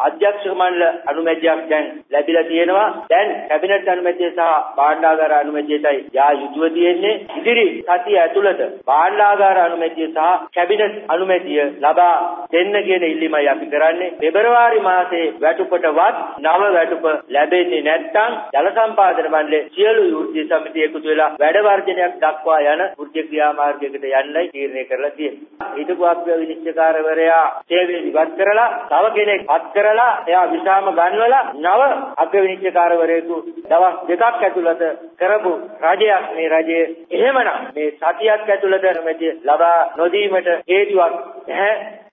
අධ්‍යක්ෂ මණ්ඩල අනුමැතියක් දැන් ලැබිලා තියෙනවා. දැන් කැබිනට් අනුමැතිය සහ භාණ්ඩාගාර අනුමැතියටයි යා යුතුව තියෙන්නේ. ඉදිරි සතිය ඇතුළත භාණ්ඩාගාර අනුමැතිය සහ කැබිනට් අනුමැතිය ලබා දෙන්න කියන ඉල්ලීමයි අපි කරන්නේ. පෙබරවාරි මාසයේ වැටුපටවත් නව වැටුප ලැබෙන්නේ නැත්නම් ජල සම්පාදන මණ්ඩලයේ සියලු වෘත්තීය සමිතිය එකතු වෙලා වැඩ වර්ජනයක් දක්වා යන වෘත්තීය ක්‍රියාමාර්ගයකට යන්නයි තීරණය කරලා තියෙන්නේ. ඊටපු අපේ විනිශ්චයකාරවරයා සේවය ඉවත් කරලා තව කෙනෙක් පත් කරලා එයා විසාම ගන්වලා නව අග්‍ර විනිශ්චයකාරවරයෙකු දවස් දෙකක් ඇතුළත කරපු රජයක් මේ රජයේ එහෙමනම් මේ සතියක් ඇතුළත මෙතේ ලබා නොදීමට හේතුවක් නැහැ